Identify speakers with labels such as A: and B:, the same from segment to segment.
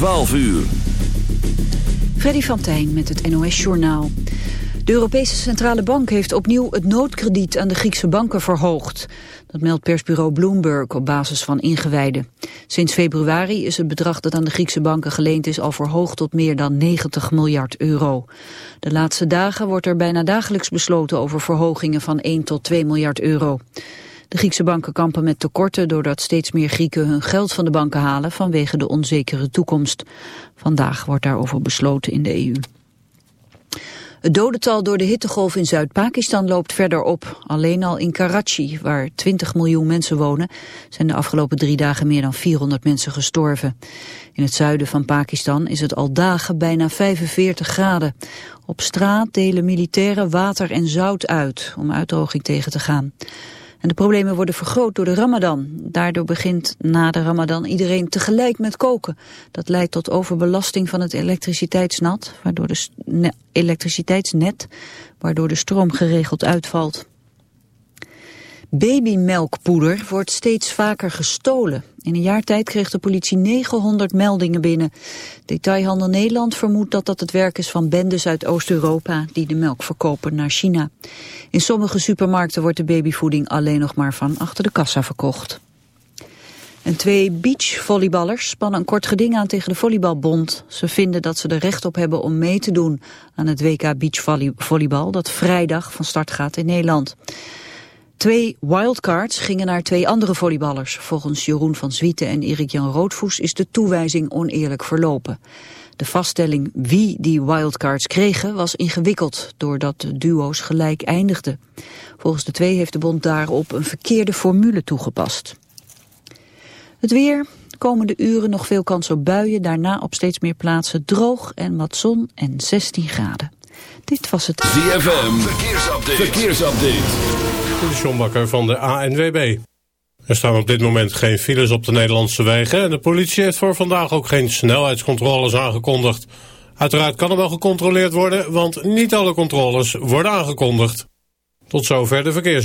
A: 12 uur.
B: Freddy van Tijn met het NOS-journaal. De Europese Centrale Bank heeft opnieuw het noodkrediet aan de Griekse banken verhoogd. Dat meldt persbureau Bloomberg op basis van ingewijden. Sinds februari is het bedrag dat aan de Griekse banken geleend is al verhoogd tot meer dan 90 miljard euro. De laatste dagen wordt er bijna dagelijks besloten over verhogingen van 1 tot 2 miljard euro. De Griekse banken kampen met tekorten doordat steeds meer Grieken hun geld van de banken halen vanwege de onzekere toekomst. Vandaag wordt daarover besloten in de EU. Het dodental door de hittegolf in Zuid-Pakistan loopt verder op. Alleen al in Karachi, waar 20 miljoen mensen wonen, zijn de afgelopen drie dagen meer dan 400 mensen gestorven. In het zuiden van Pakistan is het al dagen bijna 45 graden. Op straat delen militairen water en zout uit om uitdroging tegen te gaan. De problemen worden vergroot door de ramadan. Daardoor begint na de ramadan iedereen tegelijk met koken. Dat leidt tot overbelasting van het elektriciteitsnet, waardoor de elektriciteitsnet, waardoor de stroom geregeld uitvalt. Babymelkpoeder wordt steeds vaker gestolen. In een jaar tijd kreeg de politie 900 meldingen binnen. Detailhandel Nederland vermoedt dat dat het werk is van bendes uit Oost-Europa die de melk verkopen naar China. In sommige supermarkten wordt de babyvoeding alleen nog maar van achter de kassa verkocht. En twee beachvolleyballers spannen een kort geding aan tegen de Volleybalbond. Ze vinden dat ze er recht op hebben om mee te doen aan het WK beachvolleybal dat vrijdag van start gaat in Nederland. Twee wildcards gingen naar twee andere volleyballers. Volgens Jeroen van Zwieten en Erik-Jan Roodvoes is de toewijzing oneerlijk verlopen. De vaststelling wie die wildcards kregen was ingewikkeld, doordat de duo's gelijk eindigden. Volgens de twee heeft de bond daarop een verkeerde formule toegepast. Het weer, komende uren nog veel kans op buien, daarna op steeds meer plaatsen droog en wat zon en 16 graden. Dit was het
A: ZFM, verkeersupdate. verkeersupdate.
C: De Sjombakker van de ANWB. Er staan op dit moment geen files op de Nederlandse wegen... en de politie heeft voor vandaag ook geen snelheidscontroles aangekondigd. Uiteraard kan er wel gecontroleerd worden... want niet alle controles worden aangekondigd. Tot zover de verkeers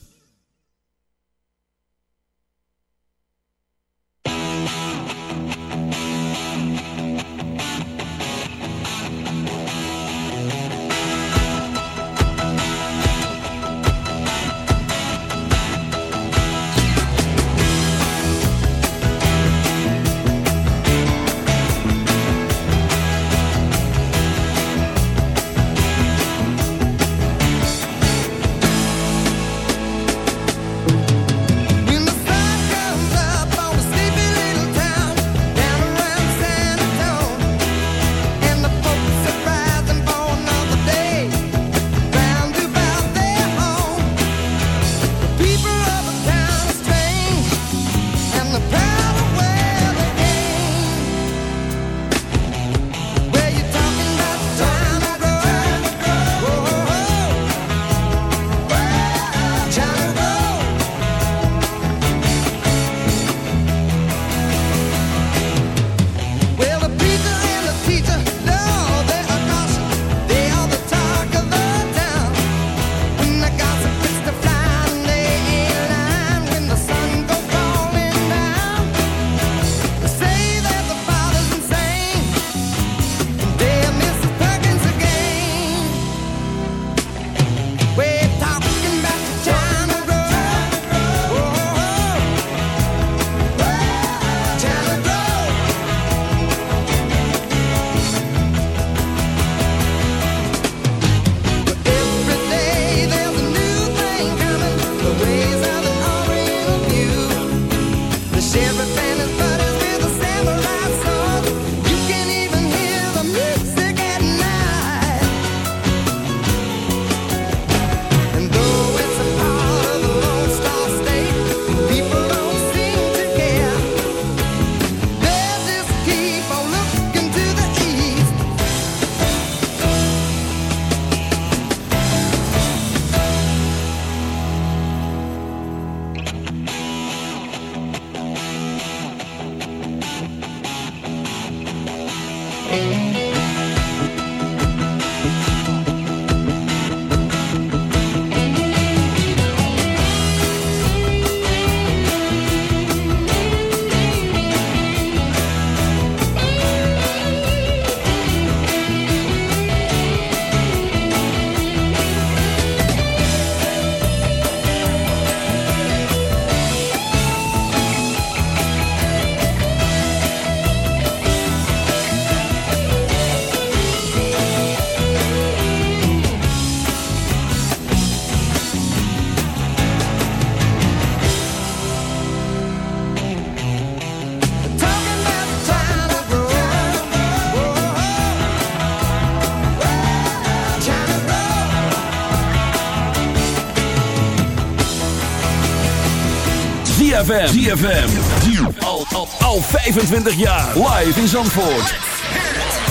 A: ZFM. Al, al, al 25 jaar. Live in Zandvoort.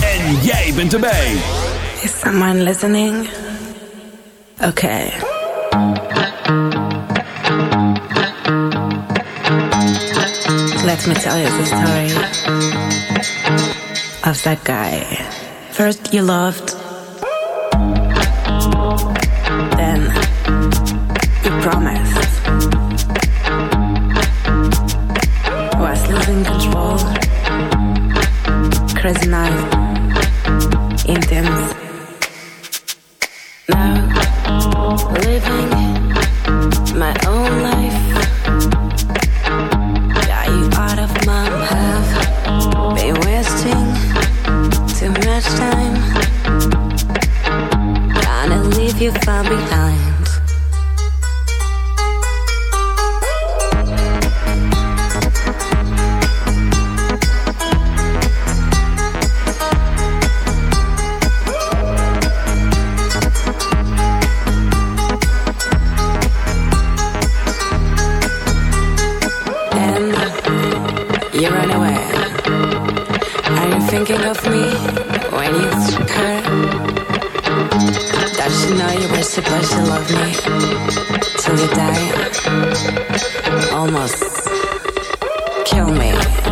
A: En jij bent erbij.
D: Is someone listening? Okay. Let me tell you the story of that guy. First you loved, then you promised. You die? Almost kill me.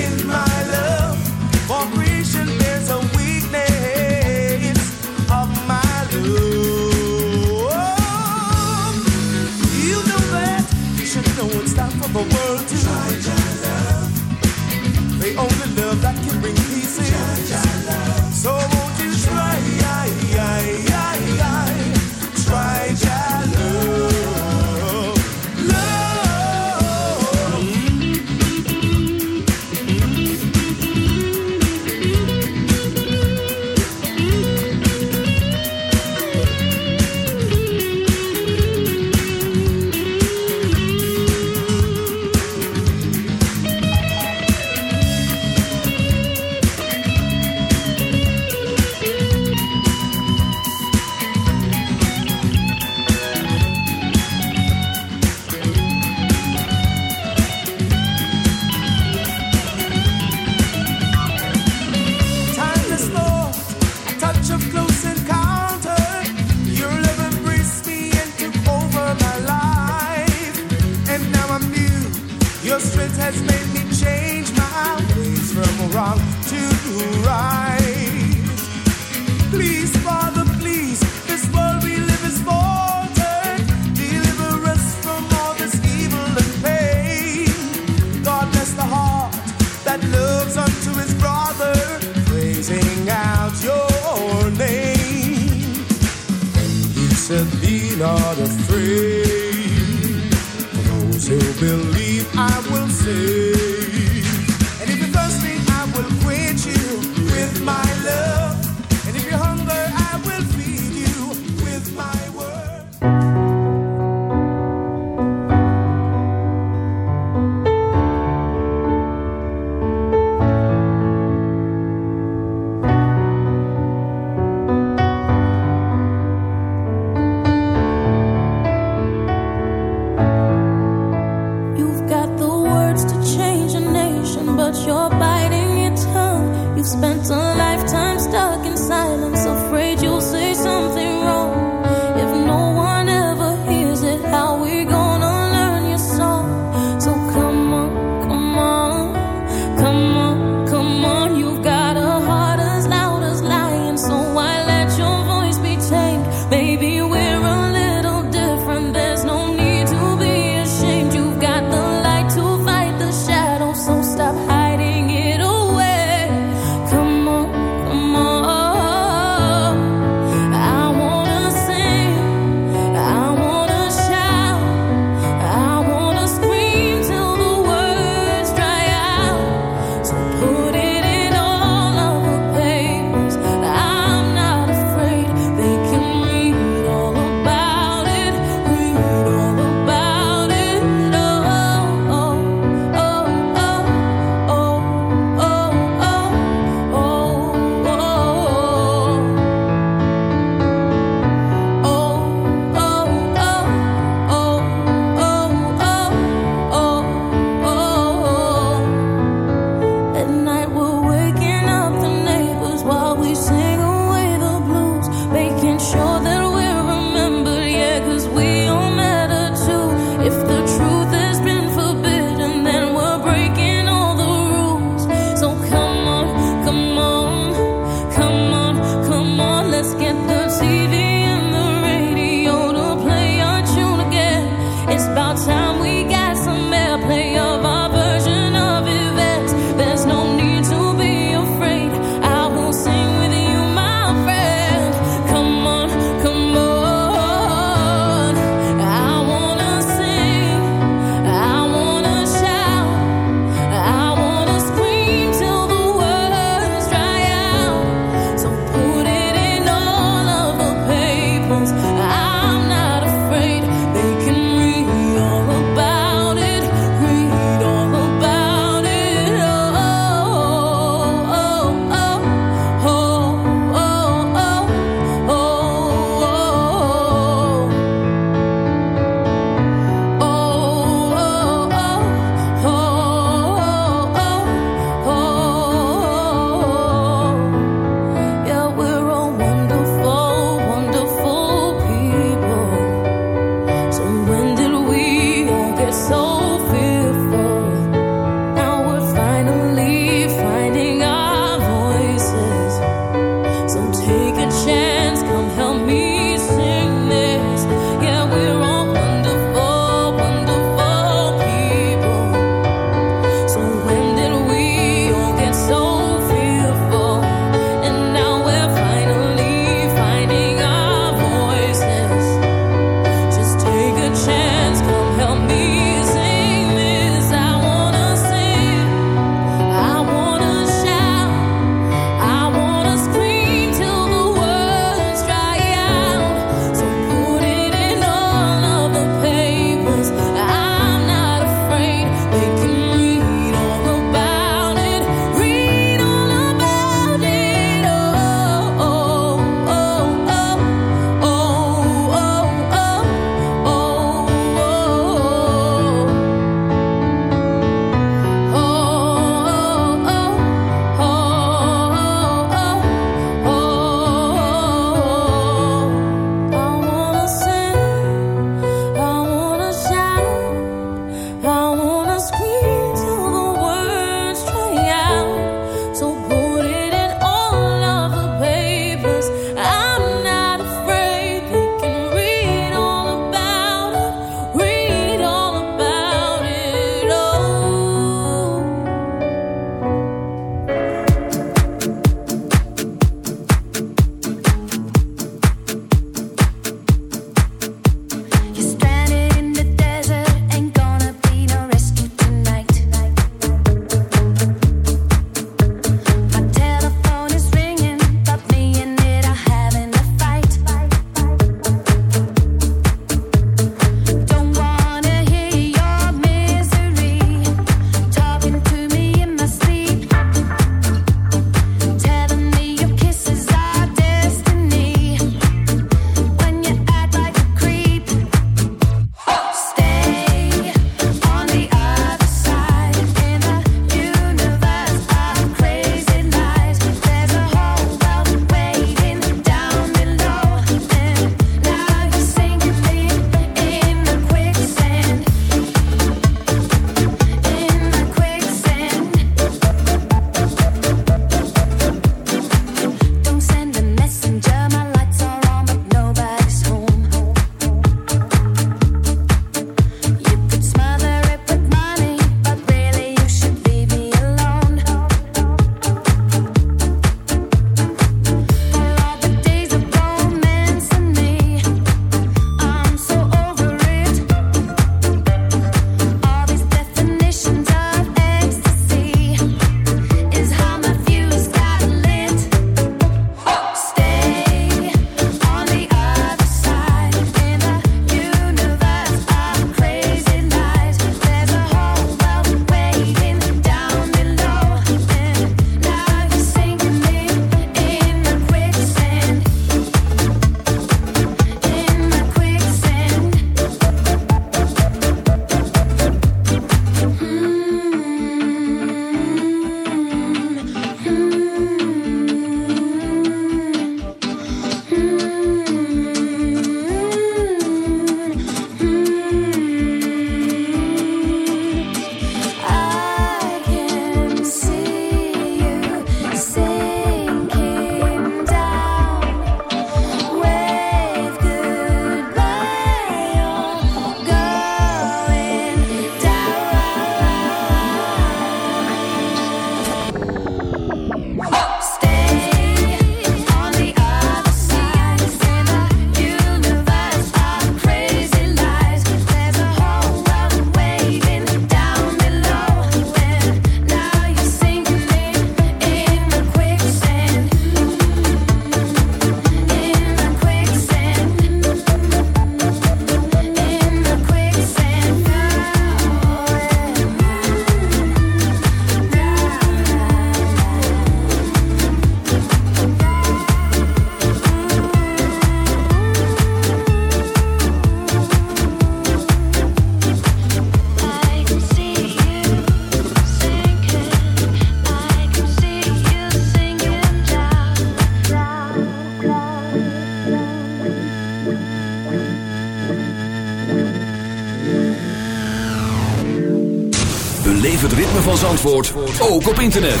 E: Zandvoort ook op internet.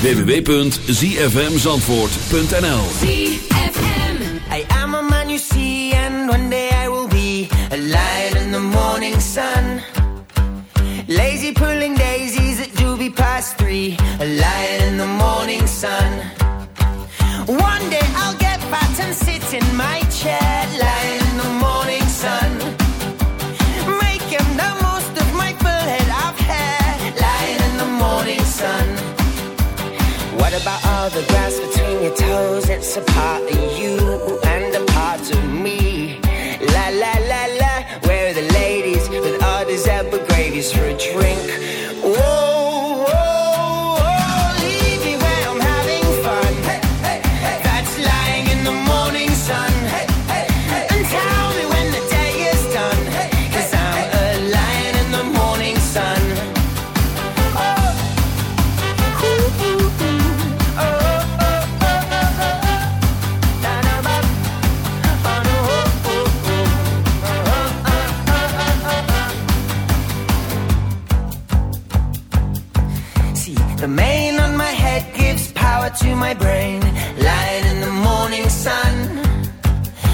E: www.zfmzandvoort.nl
F: I am a man you see, and one day I will be a lion in the morning sun. Lazy pulling daisies at doobie past three, a lion in the morning sun. One day I'll get fat and sit in my chair, lying all the grass between your toes? It's a part of you and a part of me. La la la la, where are the ladies with all these apple gravies for a drink? To my brain. Lying in the morning sun.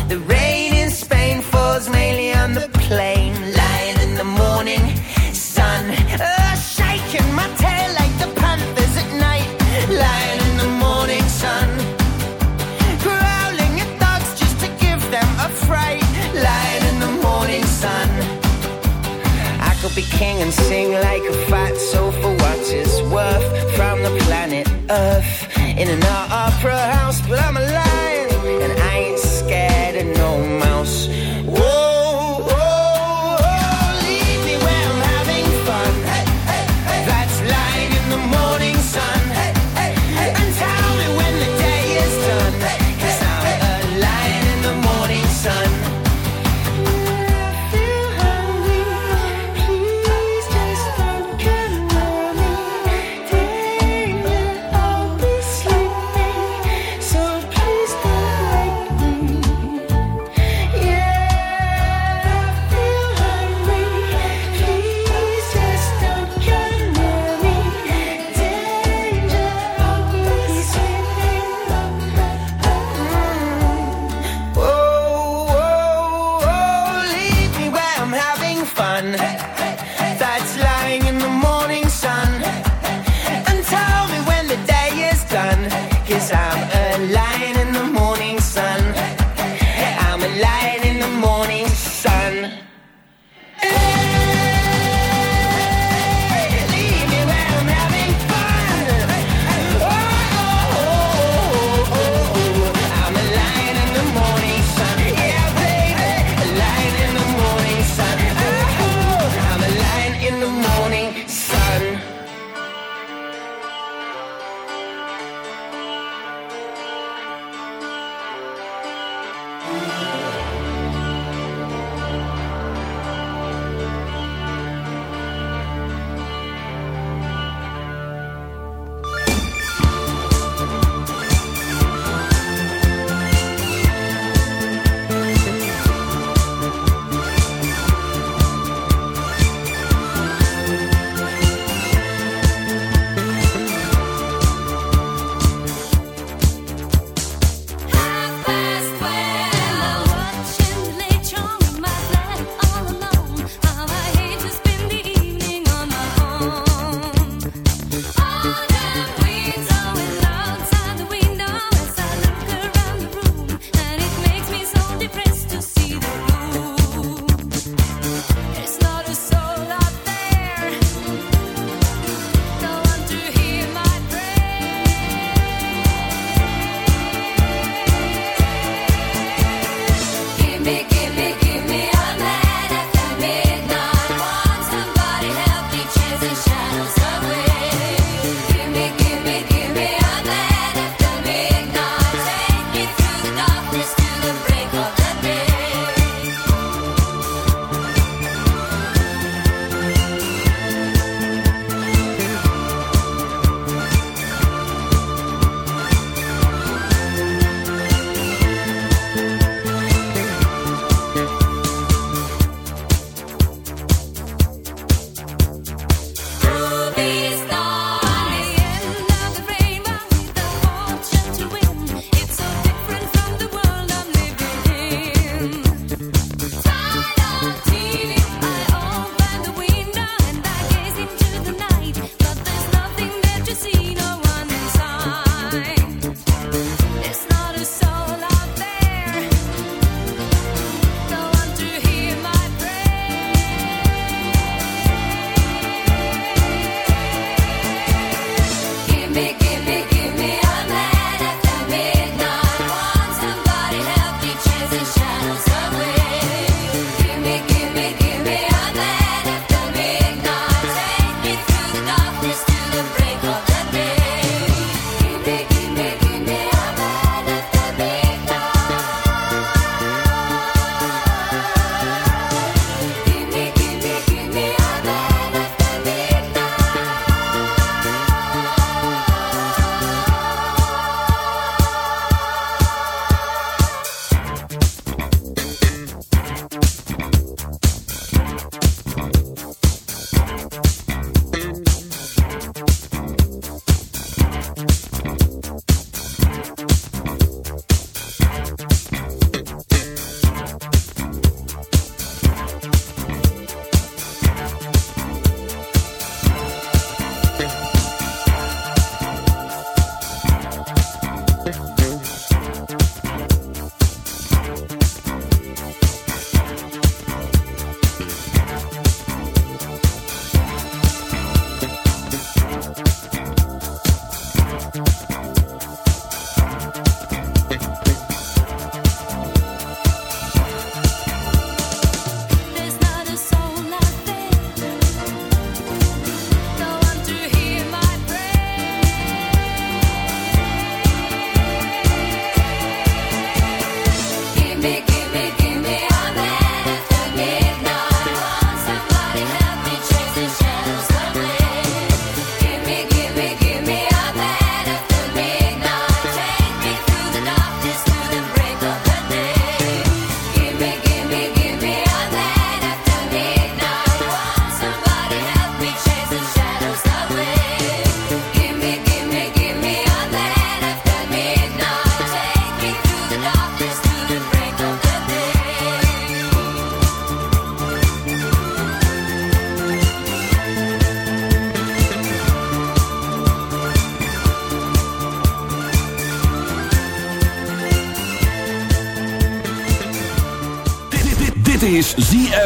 F: The rain in Spain falls mainly on the plain. Lying in the morning sun. Uh, shaking my tail like the panthers at night. Lying in the morning sun. Growling at dogs just to give them a fright. Lying in the morning sun. I could be king and sing like a fat soul for what it's worth from the planet Earth in and
E: opera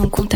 G: on compte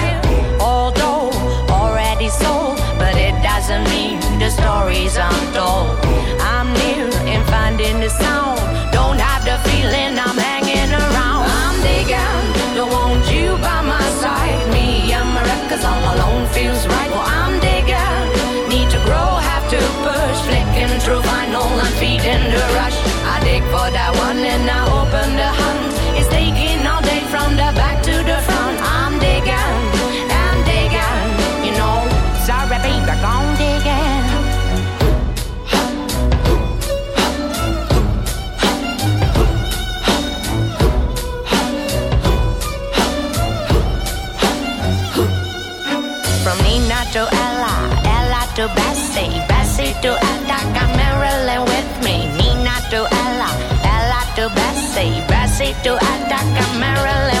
H: Doesn't mean the stories I'm told. I'm near and finding the sound. Don't have the feeling I'm hanging around. I'm digging, don't want you by my side. Me and my records all alone feels right. Well, To Attica, Marilyn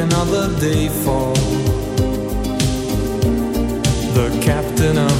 I: Another day for the captain of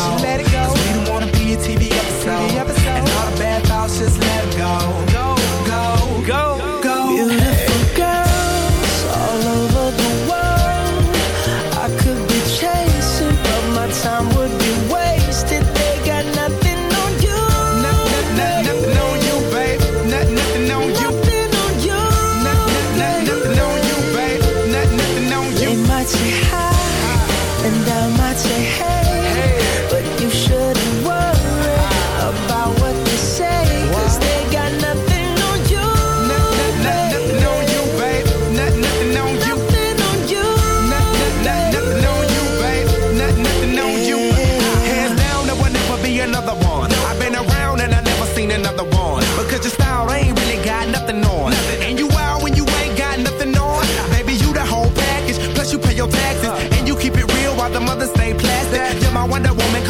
J: should let it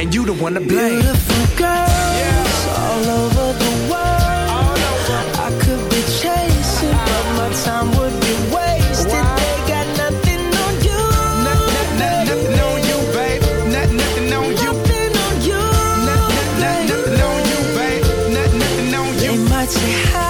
K: and you the
J: one to blame.
K: Beautiful girls yeah. all over the world. Over. I could be chasing, but my time would be wasted. Wow. They got nothing on you.
J: Not, not, not, nothing on you, babe. Not, nothing on you.
K: Nothing on you.
J: Not, not, not, nothing on you, babe. Not, nothing on you.
D: They might say hi.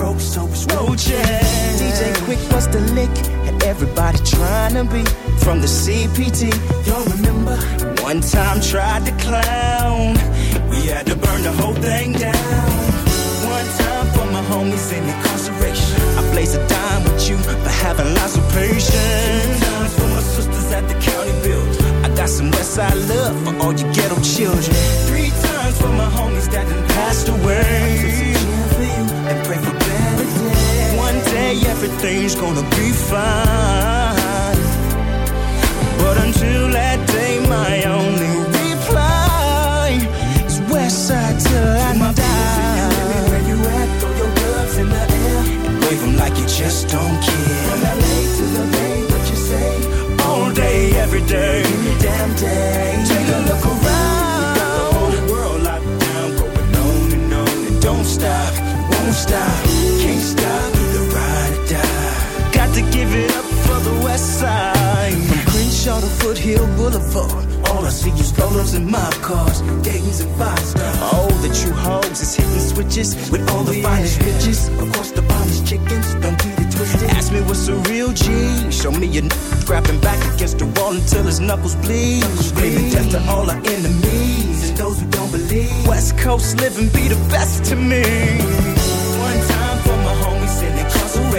K: broke, so it's roaches.
L: DJ Quik was the lick, and everybody trying to be from the CPT.
K: Y'all remember?
L: One time tried to clown.
K: We had to burn the whole thing down.
L: One time for my homies in incarceration. I blaze a dime with you for having lots of patience.
K: Two Times for my sisters at the county building.
L: I got some Westside love for all you ghetto children.
K: Three times for my homies that done
L: Passed away.
K: for you and pray for.
L: One day everything's gonna be fine. But until that day, my only reply is Westside till I
K: My people singing, me
L: die.
K: where you at, throw your gloves in the air.
L: And wave 'em like you just don't care. From.
K: LA to the Bay, what you say?
L: All day, every day.
K: Any damn day.
L: Take a look
K: We got the
L: around.
K: whole world locked down, going on and on and
L: Don't stop, won't stop, can't stop.
K: either ride or die.
L: Got to give it up for the West Side. From Crenshaw to Foothill Boulevard.
K: All I see is rollers and mob cars, Dayton's and five stars.
L: Oh, the true hoes is hitting switches with all the finest bitches.
K: Of course, the finest chickens, don't get it twisted.
L: Ask me what's a real G. Show me a n- grabbing back against the wall until his knuckles bleed.
K: Screaming death to all our enemies and those who don't believe.
L: West Coast living be the best to me.